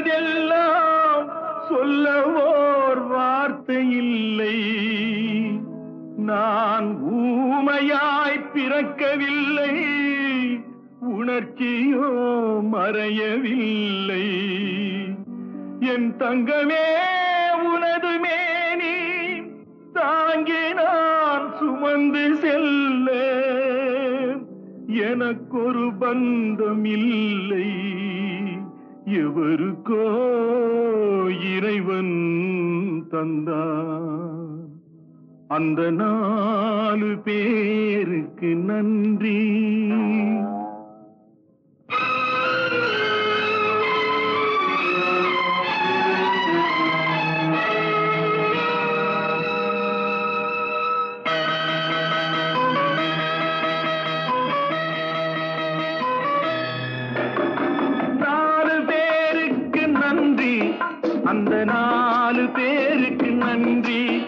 எல்லாம் சொல்ல ஓர் வார்த்தை இல்லை. நான் ஊமையாய் பிறக்கவில்லை உணர்ச்சியோ மறையவில்லை. என் தங்கமே உனது மேனி தாங்கி நான் சுமந்து செல்ல எனக்கொரு பந்தம் இல்லை. எவருக்கோ இறைவன் தந்தான் அந்த நாலு பேருக்கு நன்றி. அந்த நாலு பேருக்கு நன்றி.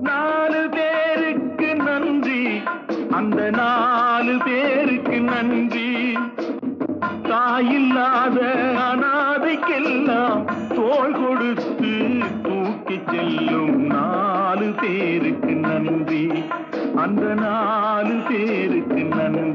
நாலு பேருக்கு நன்றி. அந்த நாலு பேருக்கு நன்றி. தாயில்லாத அனாதைக்கெல்லாம் தோள் கொடுத்து தூக்கி செல்லும் நாலு பேருக்கு நன்றி. அந்த நாலு பேருக்கு நன்றி.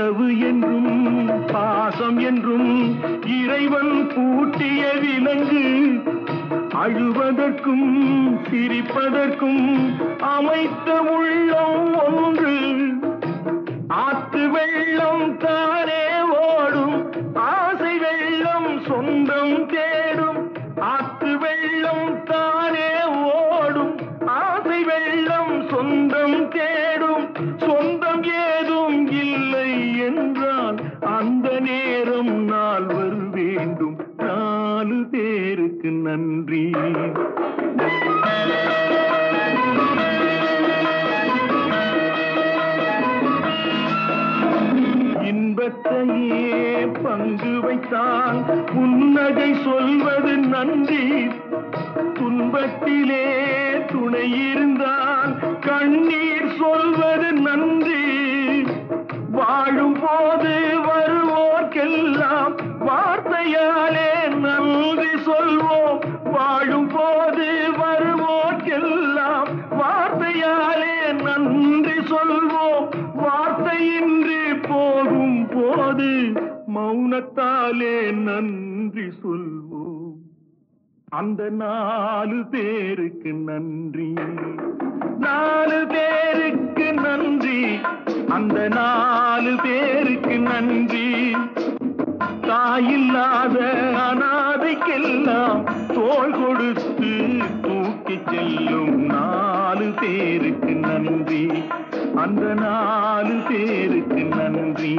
உறவு என்றும் பாசம் என்றும் இறைவன் பூட்டிய விலங்கு. அழுவதற்கும் சிரிப்பதற்கும் அமைத்த உள்ளம் ஒன்று. ஆத்து நன்றி. இன்பத்தையே பங்கு வைத்தான். புன்னகை சொல்வது நன்றி. துன்பத்திலே துணை வார்த்தையின்றி போகும் போது மௌனத்தாலே நன்றி சொல்வோம். அந்த நாலு பேருக்கு நன்றி. நாலு பேருக்கு நன்றி. அந்த நாலு பேருக்கு நன்றி. தாயில்லாத அனாதைக்கெல்லாம் தோல் கொடுத்து தூக்கி செல்லும் நாலு பேருக்கு நன்றி. அந்த நாலு பேருக்கு நன்றி.